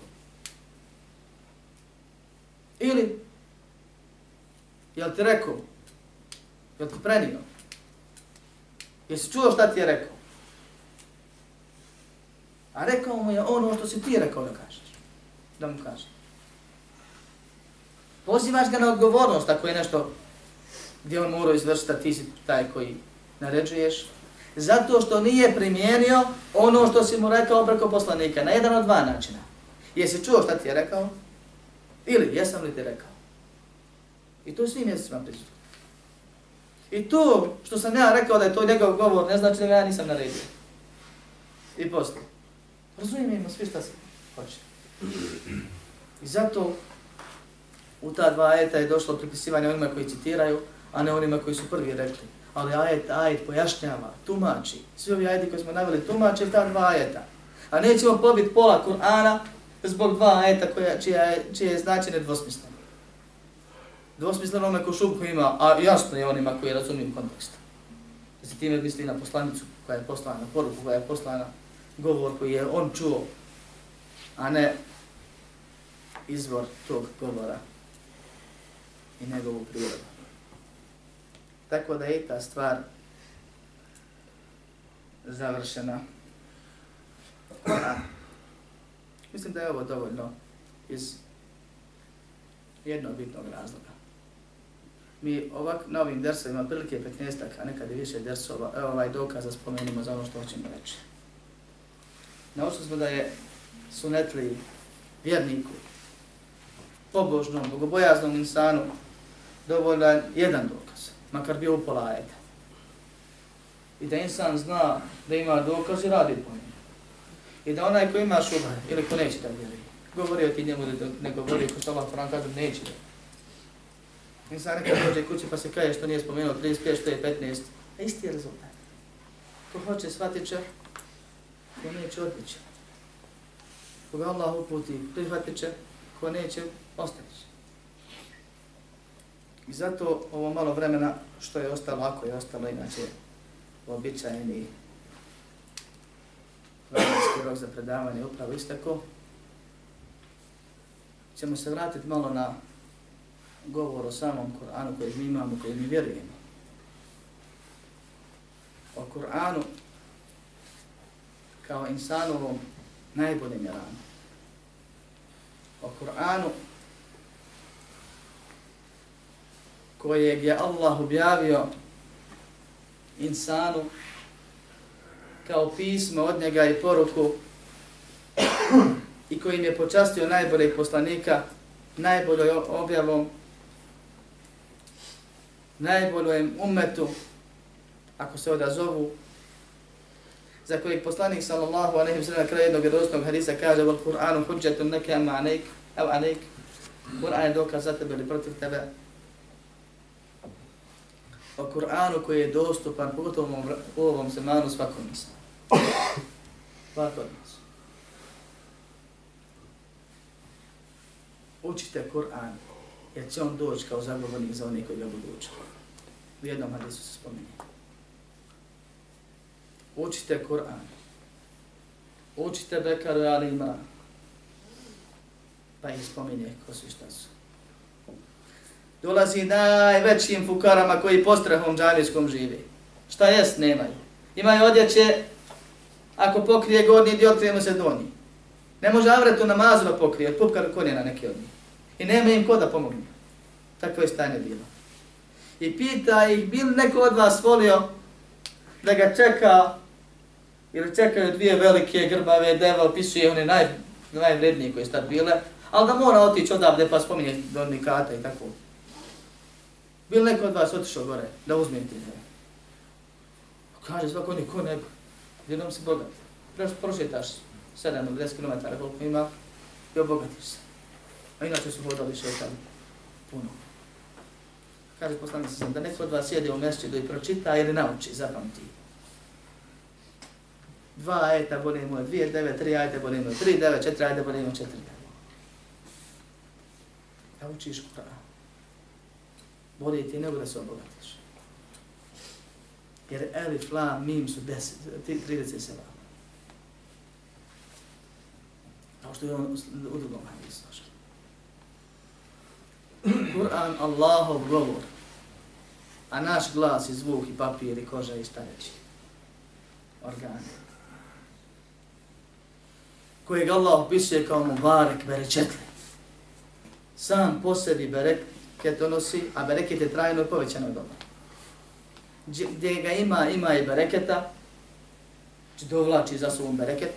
Ili Jel ti rekao? Jel ti prenio? Jesi čuo šta ti je rekao? A rekao mu je ono što si ti rekao da kažeš. Da mu kažeš. Pozivaš ga na odgovornost ako je nešto gdje on mora izvršiti, ti si taj koji naređuješ. Zato što nije primijenio ono što si mu rekao preko poslanika. Na jedan od dva načina. Jesi čuo šta ti je rekao? Ili jesam li ti rekao? I to svim mjesecima prisutno. I to što sam ja rekao da je to njegov govor, ne znači da ja nisam naredio. I posto. Razumijemo svi šta se hoće. I zato u ta dva ajeta je došlo pripisivanje onima koji citiraju, a ne onima koji su prvi rekli. Ali ajet, ajet pojašnjava, tumači. Svi ovi ajeti koji smo naveli tumači ta dva ajeta. A nećemo pobiti pola Kur'ana zbog dva ajeta koja, čije, čije je značenje dvosmisleno dvosmisleno onome ko šubku ima, a jasno je onima koji razumiju kontekst. Da se time misli na poslanicu koja je poslana, poruku koja je poslana, govor koji je on čuo, a ne izvor tog govora i njegovu prirodu. Tako da je ta stvar završena. A, mislim da je ovo dovoljno iz jednog bitnog razloga mi ovak, na ovim dersovima prilike 15 a nekad i više dersova, ovaj dokaz da spomenimo za ono što hoćemo reći. Naučili smo da je sunetli vjerniku, pobožnom, bogobojaznom insanu dovoljan jedan dokaz, makar bio upola ajeta. I da insan zna da ima dokaz i radi po njemu. I da onaj ko ima šubha, ili ko neće da vjeruje, govorio ti njemu da ne govori, ko što Allah Koran kaže, neće da. Insan nekad dođe kući pa se kaje što nije spomenuo 35, što je 15. A isti je rezultat. Ko hoće, shvatit će, ko neće, odbiće. Koga Allah uputi, prihvatit će, ko neće, ostavit će. I zato ovo malo vremena što je ostalo, ako je ostalo, inače, običajni vremenski rok za predavanje upravo istako, ćemo se vratiti malo na govor o samom Koranu koji mi imamo, koji mi vjerujemo. O Koranu kao insanovom najboljem jaranu. O Kur'anu kojeg je Allah objavio insanu kao pismo od njega i poruku i kojim je počastio najboljeg poslanika, najboljoj objavom, najboljoj umetu, ako se odazovu, za koji poslanik sallallahu alejhi ve sellem kraj jednog vjerodostojnog hadisa kaže: "Vel Kur'anu hujjatun laka ma alayk aw alayk." Kur'an je dokaz za tebe ili protiv tebe. O Kur'anu koji je dostupan pogotovo u ovom semanu svakom mislu. Svako nas. Učite Kur'an, jer će on doći kao zagovornik za onih koji ga budu učili. U jednom hadisu se spominje. Učite Kur'an. Učite Bekaru Ali Imran. Pa ih spominje ko su šta su. Dolazi najvećim fukarama koji postrahom džavijskom živi. Šta jest, nemaju. Imaju odjeće ako pokrije gornji dio, otkrijemo se donji. Ne može avretu namazu da pokrije, pupka konje na neki od njih. I nema im ko da pomogne. Takvo je stanje bilo. I pita ih, bil neko od vas volio da ga čeka, ili čekaju dvije velike grbave deva, opisuje one naj, najvrednije koje su bile, ali da mora otići odavde pa spominje do nikata i tako. Bil neko od vas otišao gore da uzmijete deve? Kaže svako niko nego jednom si bogat. Preš, prošetaš 7 ili 10 km koliko ima i obogatiš se. A inače su hodali šetali puno. Kaže poslanik sam da neko od vas sjede u mjesečidu i pročita ili nauči, zapamti. Dva ajeta bolje moje, dvije, devet, tri ajeta bolje moje, tri, devet, četiri ajeta bolje moje, četiri, devet. Da učiš Kur'an. Bolje ti nego da se obogatiš. Jer elif, la, mim su 10, 37. Kao što je on u drugom hadisu došlo. Kur'an Allahov govor, a naš glas i zvuk i papir i koža i šta reći. Organi. Kojeg Allah opisuje kao mubarek berečetli. Sam po sebi bereket donosi, a bereket je trajno i povećano dobro gdje ga ima, ima i bereketa, znači dovlači za sobom bereket.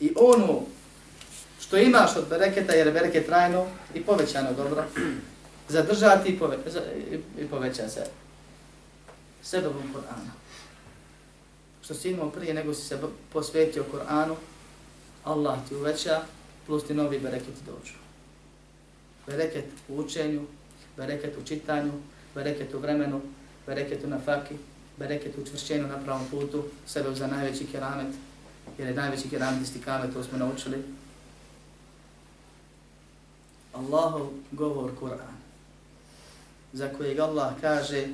I ono što imaš od bereketa, jer bereket trajno i povećano dobro, zadržati i, pove, i poveća se sebebom Kur'ana. Što si imao prije nego si se posvetio Koranu, Allah ti uveća, plus ti novi bereket dođu. Bereket u učenju, bereket u čitanju, bereket u vremenu, bereket u nafaki, bereket u čvršćenju na pravom putu, sebe za najveći keramet, jer je najveći keramet istikame, to smo naučili. Allahov govor Kur'an, za kojeg Allah kaže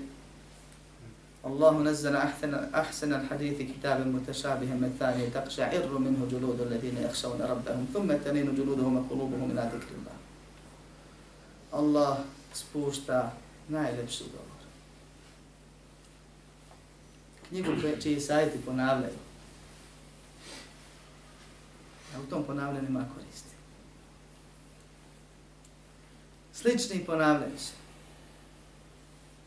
Allahu nazzala ahsana ahsana al-hadith kitaban mutashabihan mathani taqsha'irru minhu juludul ladina yakhshawna rabbahum thumma talinu juluduhum wa qulubuhum ila dhikrillah. Allah spušta najlepši govor. knjigu čiji sajti ponavljaju. A u tom ponavljanju ima koristi. Slični ponavljaju se.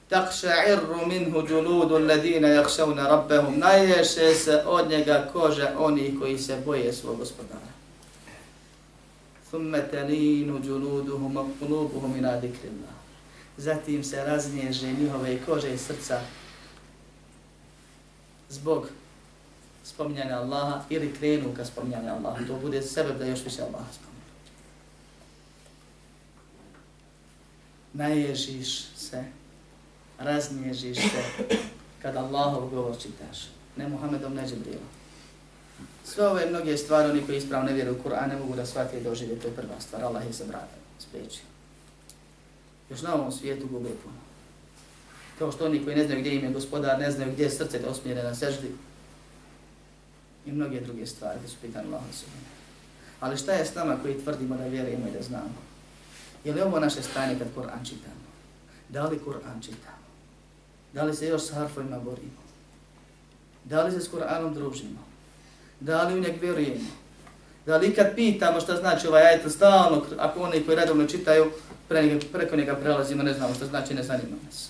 Takša'irru minhu džuludu alladina jakšavna rabbehum. Najješe se od njega kože oni koji se boje svog gospodara. Thumme telinu džuluduhum akulubuhum ila dikrillah. Zatim se raznježe njihove kože i srca zbog spominjanja Allaha ili krenu ka spominjanju Allaha. To bude sebe da još više Allaha spominje. Naježiš se, raznježiš se kad Allahov govor čitaš. Ne Muhammedom, ne Džibrilom. Sve ove mnoge stvari, oni koji ispravno ne vjeruju u Kur'an, ne mogu da shvatije da ožive, to je prva stvar. Allah je se brate, spriječio. Još na ovom svijetu gube puno. Kao što oni koji ne znaju gdje im je gospodar, ne znaju gdje je srce da osmijene na seždi. I mnoge druge stvari da su pitan Allah subhanahu. Ali šta je s nama koji tvrdimo da vjerujemo i da znamo? Je li ovo naše stanje kad Kur'an čitamo? Da li Kur'an čitamo? Da li se još s harfovima borimo? Da li se s Kur'anom družimo? Da li u njeg vjerujemo? Da li kad pitamo šta znači ovaj ajet stalno, ako oni koji redovno čitaju, pre njega, preko njega prelazimo, ne znamo šta znači, ne zanima nas.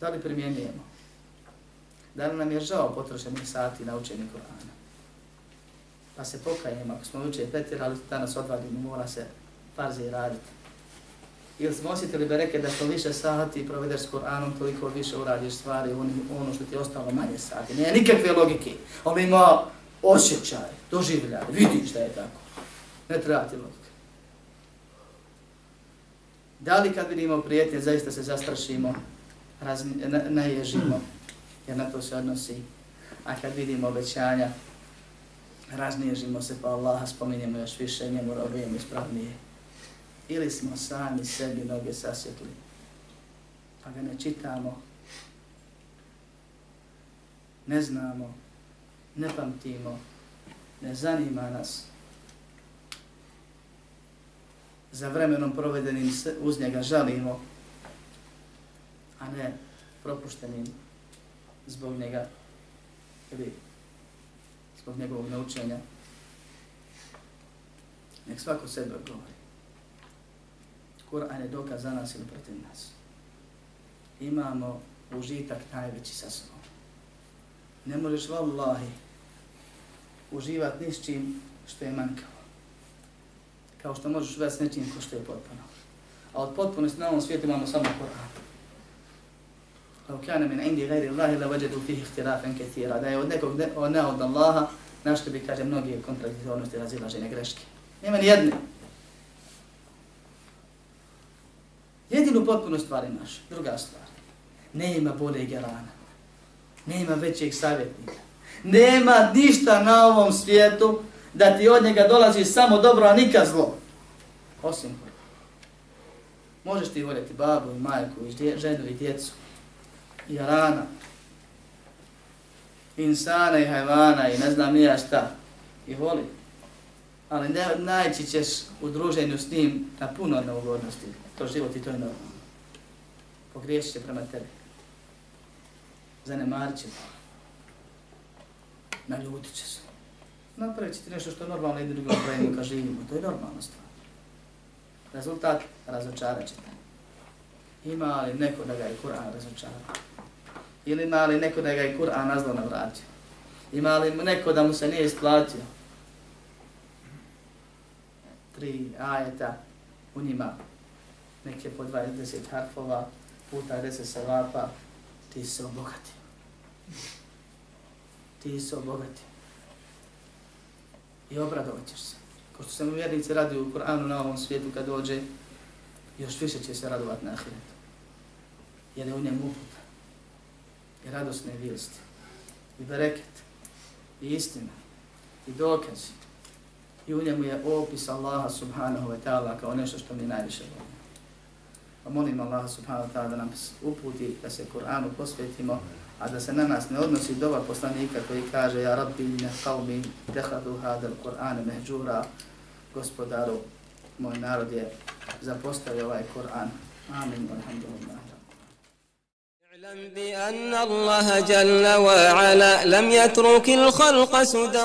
Da li primjenjujemo? Da li nam je žao potrošenih sati na učenje Kur'ana? Pa se pokajemo, ako smo učili petir, ali danas odvadimo, mora se farzi raditi. Ili smo osjetili bereke da što više sati provedeš s Koranom, toliko više uradiš stvari, ono što ti je ostalo manje sati. Nije nikakve logike, ali ima osjećaj, doživljaj, vidiš da je tako. Ne treba ti logike. Da li kad vidimo prijetnje, zaista se zastrašimo, razmi, na, naježimo, jer na to se odnosi. A kad vidimo obećanja, razniježimo se pa Allaha spominjemo još više, njemu robijemo ispravnije. Ili smo sami sebi noge sasjekli, pa ga ne čitamo, ne znamo, ne pamtimo, ne zanima nas, za vremenom provedenim uz njega žalimo, a ne propuštenim zbog njega ili zbog njegovog naučenja. Nek svako sebe govori. Kur'an je dokaz za nas ili protiv nas. Imamo užitak najveći sa sobom. Ne možeš vallahi uživati ni s čim što je manjkavo kao što možeš uvesti s nečim ko što je potpuno. A od potpunosti na ovom svijetu imamo samo Kur'an. Kao kana min indi gajri Allahi la vajedu fihi ihtirafen kathira. Da je od nekog ne od, Allaha, našli bi, kaže, mnogi kontradiktornosti razilažene greške. Nema ni jedne. Jedinu potpunu stvar imaš. Druga stvar. Nema bolje gerana. Nema većeg savjetnika. Nema ništa na ovom svijetu da ti od njega dolazi samo dobro, a nikad zlo. Osim koji. Možeš ti voljeti babu i majku i ženu i djecu. I rana. Insana i hajvana i ne znam nija šta. I voli. Ali ne, najći ćeš u druženju s njim na puno neugodnosti. To život i to je normalno. Pogriješit će prema tebi. Zanemarit će. Naljutit će se napravit ćete nešto što je normalno i drugim vremenu kaže živimo. To je normalna stvar. Rezultat, razočarat ćete. Ima li neko da ga je Kur'an razočara? Ili ima li neko da ga je Kur'an nazlo navratio? Ima li neko da mu se nije isplatio? Tri ajeta u njima, neke po 20 harfova, puta 10 salapa, ti se obogati. Ti se obogati i obradovat ćeš se. Ko što se mu vjernici radi u Kur'anu na ovom svijetu kad dođe, još više će se radovat na ahiretu. Jer je u njemu uputa. I radosne vijesti. I bereket. I istina. I dokaz. I u njemu je opis Allaha subhanahu wa ta'ala kao nešto što mi najviše voli. Pa molim Allaha subhanahu wa ta'ala da nam uputi da se Kur'anu posvetimo a da se na nas ne odnosi dova poslanika koji kaže ja rabbi ne qavmi tehadu hadal Kur'ane mehđura gospodaru moj narod je zapostavio ovaj Kur'an amin alhamdulillah اعلم بأن الله جل وعلا لم يترك الخلق سدى